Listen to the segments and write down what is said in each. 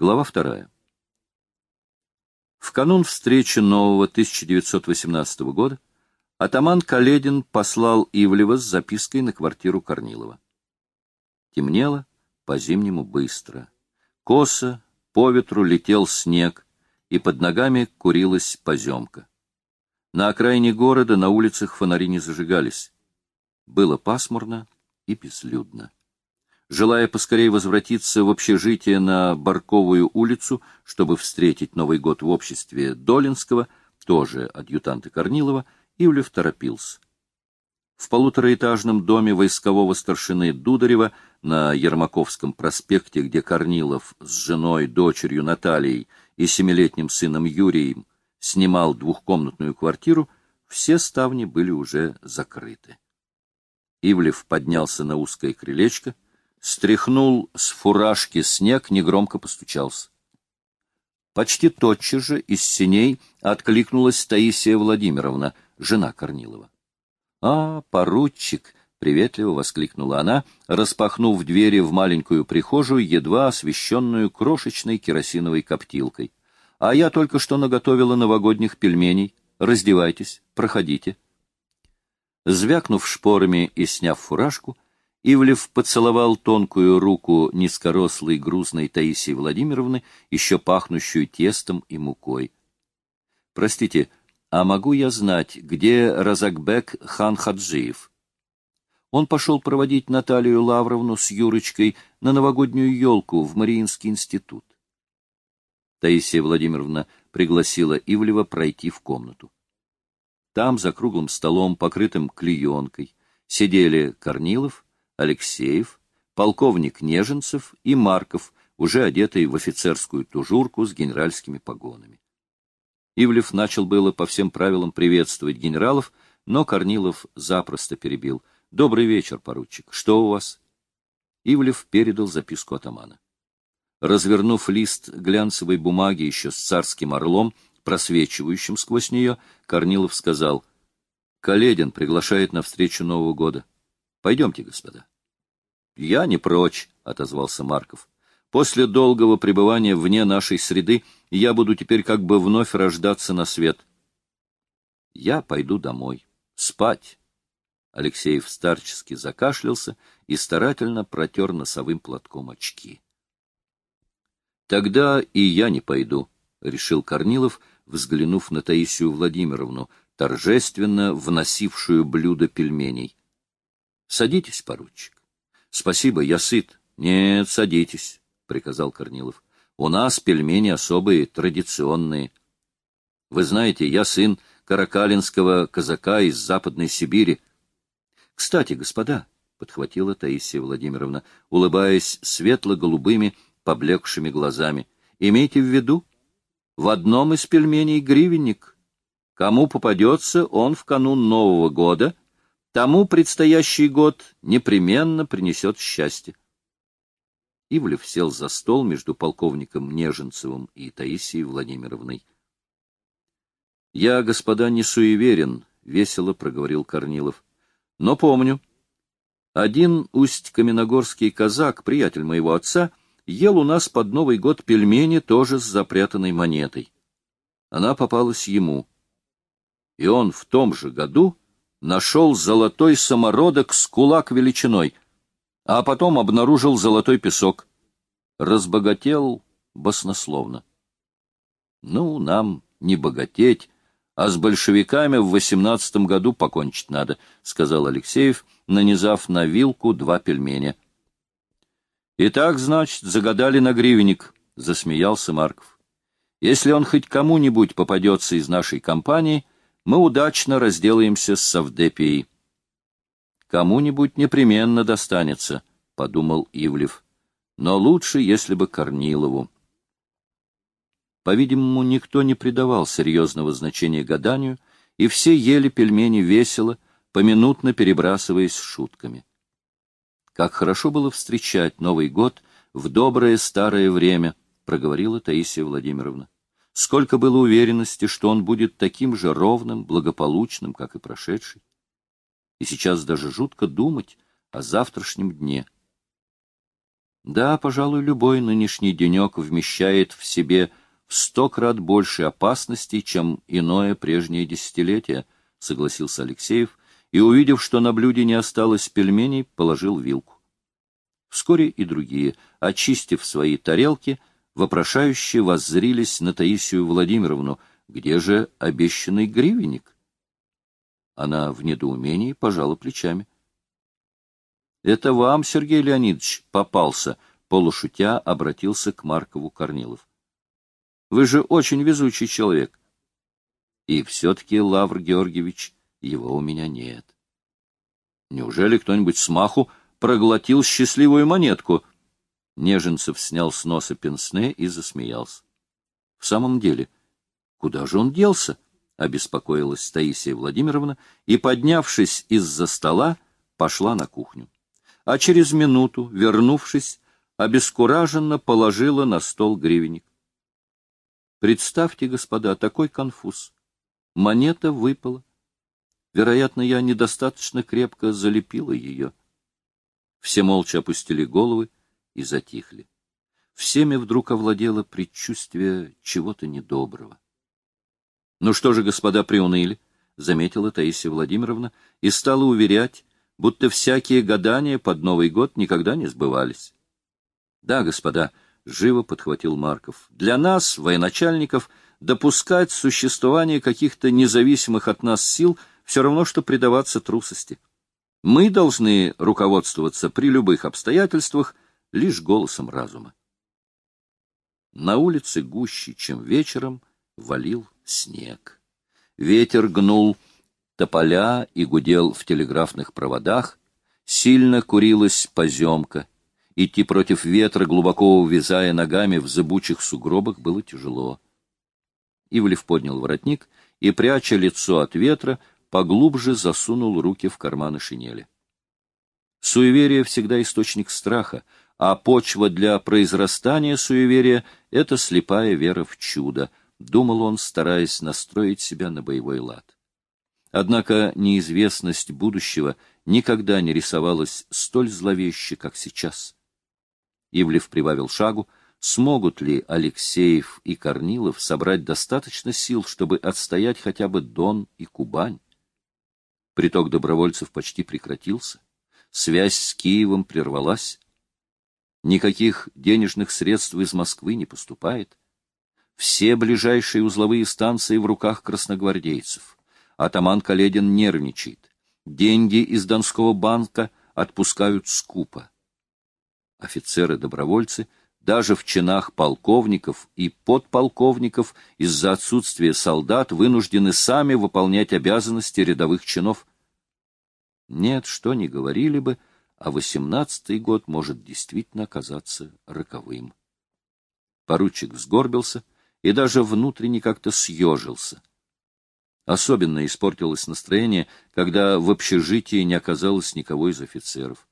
Глава вторая. В канун встречи нового 1918 года атаман Каледин послал Ивлева с запиской на квартиру Корнилова. Темнело по-зимнему быстро. Косо, по ветру летел снег, и под ногами курилась поземка. На окраине города на улицах фонари не зажигались. Было пасмурно и безлюдно. Желая поскорее возвратиться в общежитие на Барковую улицу, чтобы встретить Новый год в обществе Долинского, тоже адъютанта Корнилова, Ивлев торопился. В полутораэтажном доме войскового старшины Дударева на Ермаковском проспекте, где Корнилов с женой, дочерью Натальей и семилетним сыном Юрием снимал двухкомнатную квартиру, все ставни были уже закрыты. Ивлев поднялся на узкое крылечко, стряхнул с фуражки снег, негромко постучался. Почти тотчас же из синей откликнулась Таисия Владимировна, жена Корнилова. — А, поручик! — приветливо воскликнула она, распахнув двери в маленькую прихожую, едва освещенную крошечной керосиновой коптилкой. — А я только что наготовила новогодних пельменей. Раздевайтесь, проходите. Звякнув шпорами и сняв фуражку, — Ивлев поцеловал тонкую руку низкорослой грузной Таисии Владимировны, еще пахнущую тестом и мукой. — Простите, а могу я знать, где Разакбек хан Хаджиев? Он пошел проводить Наталью Лавровну с Юрочкой на новогоднюю елку в Мариинский институт. Таисия Владимировна пригласила Ивлева пройти в комнату. Там, за круглым столом, покрытым клеенкой, сидели Корнилов, Алексеев, полковник Неженцев и Марков, уже одетый в офицерскую тужурку с генеральскими погонами. Ивлев начал было по всем правилам приветствовать генералов, но Корнилов запросто перебил. — Добрый вечер, поручик. Что у вас? Ивлев передал записку атамана. Развернув лист глянцевой бумаги еще с царским орлом, просвечивающим сквозь нее, Корнилов сказал, — Каледин приглашает на встречу Нового года. Пойдемте, господа. — Я не прочь, — отозвался Марков. — После долгого пребывания вне нашей среды я буду теперь как бы вновь рождаться на свет. — Я пойду домой. Спать. Алексеев старчески закашлялся и старательно протер носовым платком очки. — Тогда и я не пойду, — решил Корнилов, взглянув на Таисию Владимировну, торжественно вносившую блюдо пельменей. Садитесь, поручик. Спасибо, я сыт. Нет, садитесь, приказал Корнилов. У нас пельмени особые, традиционные. Вы знаете, я сын каракалинского казака из Западной Сибири. Кстати, господа, подхватила Таисия Владимировна, улыбаясь светло-голубыми, поблекшими глазами. Имейте в виду, в одном из пельменей гривенник. Кому попадется, он в канун Нового года — Тому предстоящий год непременно принесет счастье. Ивлев сел за стол между полковником Неженцевым и Таисией Владимировной. — Я, господа, не суеверен, — весело проговорил Корнилов. — Но помню. Один усть-каменогорский казак, приятель моего отца, ел у нас под Новый год пельмени тоже с запрятанной монетой. Она попалась ему. И он в том же году нашел золотой самородок с кулак величиной, а потом обнаружил золотой песок. Разбогател баснословно. Ну, нам не богатеть, а с большевиками в восемнадцатом году покончить надо, — сказал Алексеев, нанизав на вилку два пельменя. — Итак, значит, загадали на гривенник, — засмеялся Марков. — Если он хоть кому-нибудь попадется из нашей компании — мы удачно разделаемся с Савдепией. Кому-нибудь непременно достанется, — подумал Ивлев. Но лучше, если бы Корнилову. По-видимому, никто не придавал серьезного значения гаданию, и все ели пельмени весело, поминутно перебрасываясь шутками. Как хорошо было встречать Новый год в доброе старое время, — проговорила Таисия Владимировна. Сколько было уверенности, что он будет таким же ровным, благополучным, как и прошедший. И сейчас даже жутко думать о завтрашнем дне. Да, пожалуй, любой нынешний денек вмещает в себе в сто крат больше опасностей, чем иное прежнее десятилетие, — согласился Алексеев, и, увидев, что на блюде не осталось пельменей, положил вилку. Вскоре и другие, очистив свои тарелки, вопрошающие воззрились на Таисию Владимировну, где же обещанный гривенник? Она в недоумении пожала плечами. — Это вам, Сергей Леонидович, попался, — полушутя обратился к Маркову Корнилов. — Вы же очень везучий человек. И все-таки, Лавр Георгиевич, его у меня нет. Неужели кто-нибудь смаху проглотил счастливую монетку? Неженцев снял с носа пенсне и засмеялся. — В самом деле, куда же он делся? — обеспокоилась Таисия Владимировна и, поднявшись из-за стола, пошла на кухню. А через минуту, вернувшись, обескураженно положила на стол гривенник. Представьте, господа, такой конфуз. Монета выпала. Вероятно, я недостаточно крепко залепила ее. Все молча опустили головы и затихли. Всеми вдруг овладело предчувствие чего-то недоброго. — Ну что же, господа, приуныли? — заметила Таисия Владимировна и стала уверять, будто всякие гадания под Новый год никогда не сбывались. — Да, господа, — живо подхватил Марков, — для нас, военачальников, — допускать существование каких-то независимых от нас сил все равно, что предаваться трусости. Мы должны руководствоваться при любых обстоятельствах лишь голосом разума. На улице гуще, чем вечером, валил снег. Ветер гнул тополя и гудел в телеграфных проводах, сильно курилась поземка. Идти против ветра, глубоко увязая ногами в зыбучих сугробах, было тяжело. Ивлев поднял воротник и, пряча лицо от ветра, поглубже засунул руки в карманы шинели. Суеверие всегда источник страха, а почва для произрастания суеверия — это слепая вера в чудо, думал он, стараясь настроить себя на боевой лад. Однако неизвестность будущего никогда не рисовалась столь зловеще, как сейчас. Ивлев прибавил шагу, смогут ли Алексеев и Корнилов собрать достаточно сил, чтобы отстоять хотя бы Дон и Кубань. Приток добровольцев почти прекратился, связь с Киевом прервалась, никаких денежных средств из Москвы не поступает, все ближайшие узловые станции в руках красногвардейцев. Атаман Каледин нервничает, деньги из Донского банка отпускают скупо. Офицеры-добровольцы — даже в чинах полковников и подполковников из-за отсутствия солдат вынуждены сами выполнять обязанности рядовых чинов. Нет, что ни говорили бы, а восемнадцатый год может действительно оказаться роковым. Поручик сгорбился и даже внутренне как-то съежился. Особенно испортилось настроение, когда в общежитии не оказалось никого из офицеров.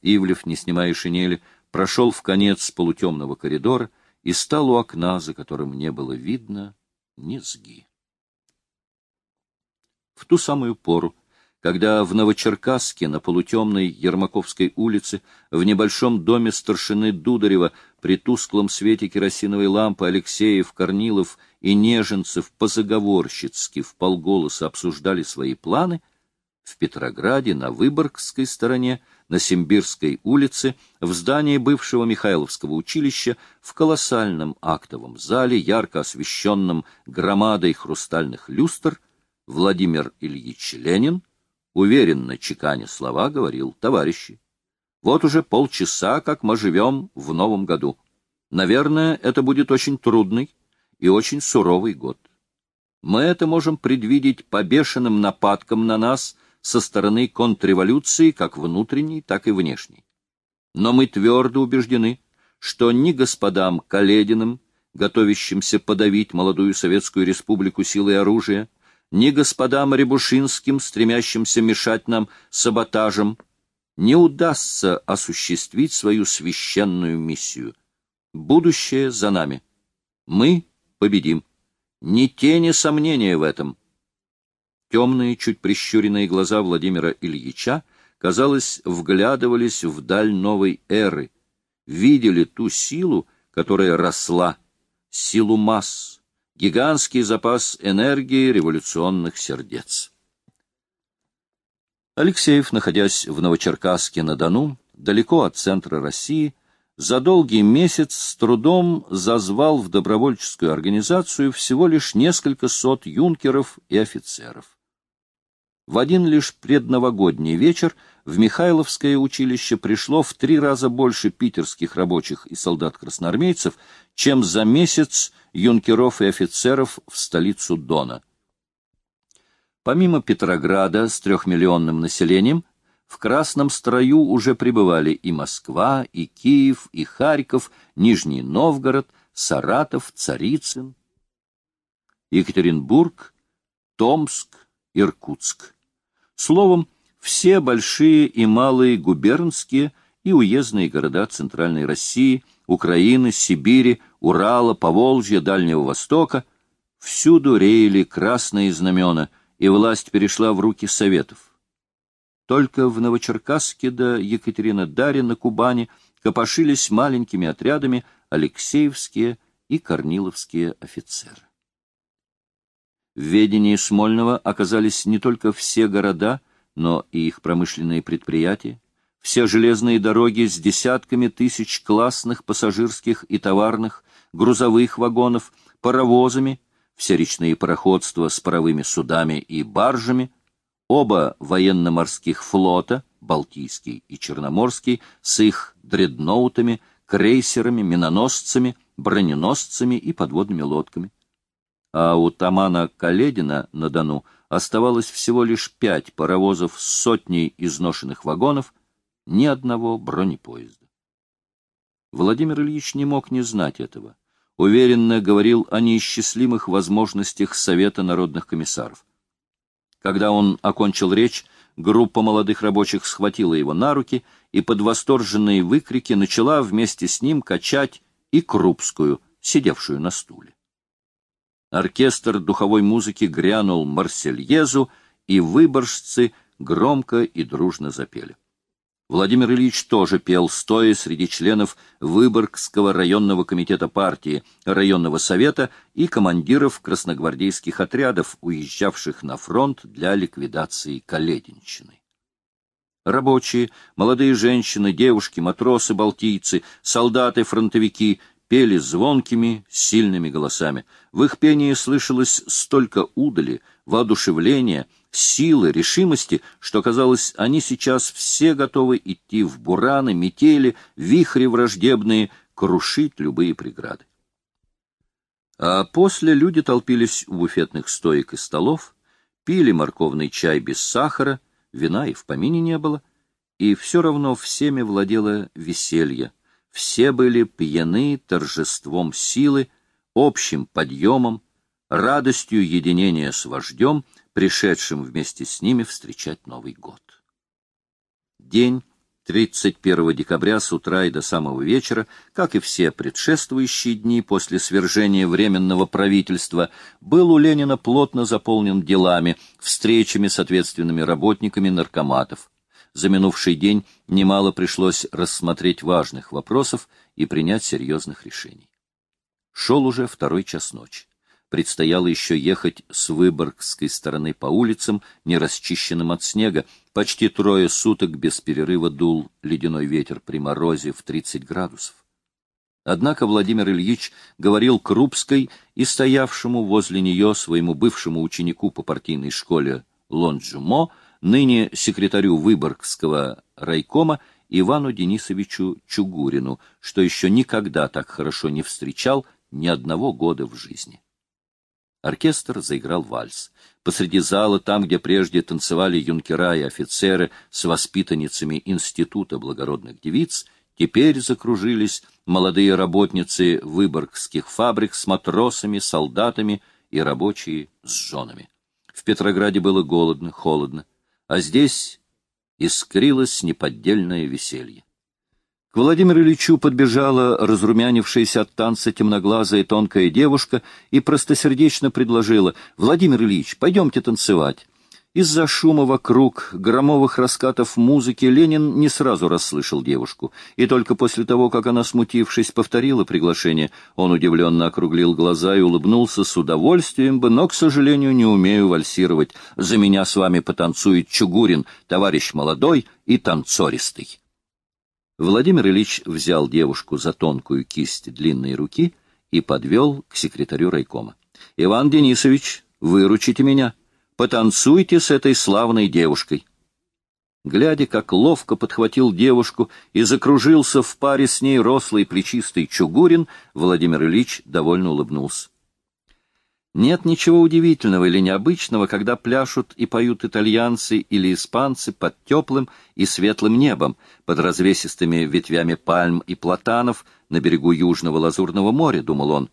Ивлев, не снимая шинели, прошел в конец полутемного коридора и стал у окна, за которым не было видно низги. В ту самую пору, когда в Новочеркасске на полутемной Ермаковской улице в небольшом доме старшины Дударева при тусклом свете керосиновой лампы Алексеев, Корнилов и Неженцев позаговорщицки в полголоса обсуждали свои планы, в Петрограде на Выборгской стороне на Симбирской улице, в здании бывшего Михайловского училища, в колоссальном актовом зале, ярко освещенном громадой хрустальных люстр, Владимир Ильич Ленин, уверенно чеканя слова, говорил, товарищи, вот уже полчаса, как мы живем в новом году. Наверное, это будет очень трудный и очень суровый год. Мы это можем предвидеть по бешеным нападкам на нас – со стороны контрреволюции как внутренней, так и внешней. Но мы твердо убеждены, что ни господам Калединым, готовящимся подавить молодую Советскую Республику силой оружия, ни господам Рябушинским, стремящимся мешать нам саботажем, не удастся осуществить свою священную миссию. Будущее за нами. Мы победим. Ни тени сомнения в этом. Темные, чуть прищуренные глаза Владимира Ильича, казалось, вглядывались вдаль новой эры, видели ту силу, которая росла, силу масс, гигантский запас энергии революционных сердец. Алексеев, находясь в Новочеркасске-на-Дону, далеко от центра России, за долгий месяц с трудом зазвал в добровольческую организацию всего лишь несколько сот юнкеров и офицеров. В один лишь предновогодний вечер в Михайловское училище пришло в три раза больше питерских рабочих и солдат-красноармейцев, чем за месяц юнкеров и офицеров в столицу Дона. Помимо Петрограда с трехмиллионным населением, в красном строю уже пребывали и Москва, и Киев, и Харьков, Нижний Новгород, Саратов, Царицын, Екатеринбург, Томск, Иркутск. Словом, все большие и малые губернские и уездные города Центральной России, Украины, Сибири, Урала, Поволжья, Дальнего Востока — всюду реяли красные знамена, и власть перешла в руки Советов. Только в Новочеркасске да Екатеринодаре на Кубани копошились маленькими отрядами Алексеевские и Корниловские офицеры. В ведении Смольного оказались не только все города, но и их промышленные предприятия, все железные дороги с десятками тысяч классных пассажирских и товарных, грузовых вагонов, паровозами, все речные пароходства с паровыми судами и баржами — Оба военно-морских флота, Балтийский и Черноморский, с их дредноутами, крейсерами, миноносцами, броненосцами и подводными лодками. А у Тамана Каледина на Дону оставалось всего лишь пять паровозов с сотней изношенных вагонов, ни одного бронепоезда. Владимир Ильич не мог не знать этого. Уверенно говорил о неисчислимых возможностях Совета народных комиссаров. Когда он окончил речь, группа молодых рабочих схватила его на руки и под восторженные выкрики начала вместе с ним качать и Крупскую, сидевшую на стуле. Оркестр духовой музыки грянул «Марсельезу», и выборжцы громко и дружно запели. Владимир Ильич тоже пел, стоя среди членов Выборгского районного комитета партии, районного совета и командиров красногвардейских отрядов, уезжавших на фронт для ликвидации Калединщины. Рабочие, молодые женщины, девушки, матросы, балтийцы, солдаты, фронтовики пели звонкими, сильными голосами. В их пении слышалось столько удали, воодушевления — силы, решимости, что, казалось, они сейчас все готовы идти в бураны, метели, вихри враждебные, крушить любые преграды. А после люди толпились у буфетных стоек и столов, пили морковный чай без сахара, вина и в помине не было, и все равно всеми владело веселье. Все были пьяны торжеством силы, общим подъемом, радостью единения с вождем — пришедшим вместе с ними встречать Новый год. День 31 декабря с утра и до самого вечера, как и все предшествующие дни после свержения Временного правительства, был у Ленина плотно заполнен делами, встречами с ответственными работниками наркоматов. За минувший день немало пришлось рассмотреть важных вопросов и принять серьезных решений. Шел уже второй час ночи предстояло еще ехать с Выборгской стороны по улицам, не расчищенным от снега. Почти трое суток без перерыва дул ледяной ветер при морозе в 30 градусов. Однако Владимир Ильич говорил Крупской и стоявшему возле нее своему бывшему ученику по партийной школе Лонджумо, ныне секретарю Выборгского райкома Ивану Денисовичу Чугурину, что еще никогда так хорошо не встречал ни одного года в жизни. Оркестр заиграл вальс. Посреди зала, там, где прежде танцевали юнкера и офицеры с воспитанницами Института благородных девиц, теперь закружились молодые работницы выборгских фабрик с матросами, солдатами и рабочие с женами. В Петрограде было голодно, холодно, а здесь искрилось неподдельное веселье. К Владимиру Ильичу подбежала разрумянившаяся от танца темноглазая тонкая девушка и простосердечно предложила «Владимир Ильич, пойдемте танцевать». Из-за шума вокруг, громовых раскатов музыки, Ленин не сразу расслышал девушку, и только после того, как она, смутившись, повторила приглашение, он удивленно округлил глаза и улыбнулся с удовольствием бы, но, к сожалению, не умею вальсировать. За меня с вами потанцует Чугурин, товарищ молодой и танцористый. Владимир Ильич взял девушку за тонкую кисть длинной руки и подвел к секретарю райкома. — Иван Денисович, выручите меня. Потанцуйте с этой славной девушкой. Глядя, как ловко подхватил девушку и закружился в паре с ней рослый плечистый Чугурин, Владимир Ильич довольно улыбнулся. Нет ничего удивительного или необычного, когда пляшут и поют итальянцы или испанцы под теплым и светлым небом, под развесистыми ветвями пальм и платанов на берегу Южного Лазурного моря, думал он.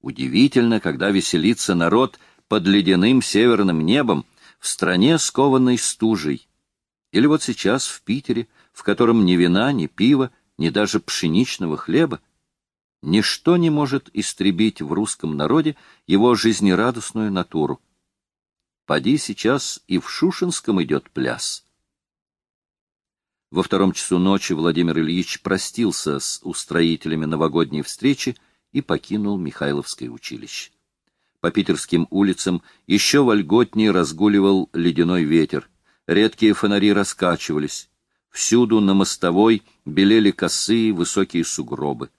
Удивительно, когда веселится народ под ледяным северным небом, в стране, скованной стужей. Или вот сейчас в Питере, в котором ни вина, ни пива, ни даже пшеничного хлеба, ничто не может истребить в русском народе его жизнерадостную натуру. Поди сейчас и в Шушинском идет пляс. Во втором часу ночи Владимир Ильич простился с устроителями новогодней встречи и покинул Михайловское училище. По питерским улицам еще вольготнее разгуливал ледяной ветер. Редкие фонари раскачивались. Всюду на мостовой белели косые высокие сугробы.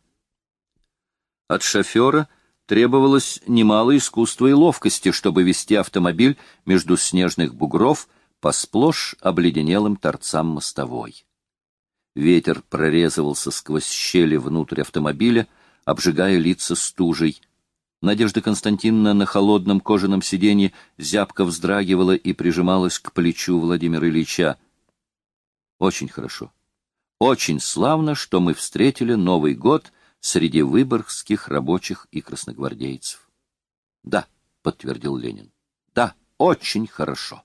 От шофера требовалось немало искусства и ловкости, чтобы вести автомобиль между снежных бугров по сплошь обледенелым торцам мостовой. Ветер прорезывался сквозь щели внутрь автомобиля, обжигая лица стужей. Надежда Константиновна на холодном кожаном сиденье зябко вздрагивала и прижималась к плечу Владимира Ильича. Очень хорошо. Очень славно, что мы встретили Новый год среди выборгских рабочих и красногвардейцев. Да, подтвердил Ленин. Да, очень хорошо.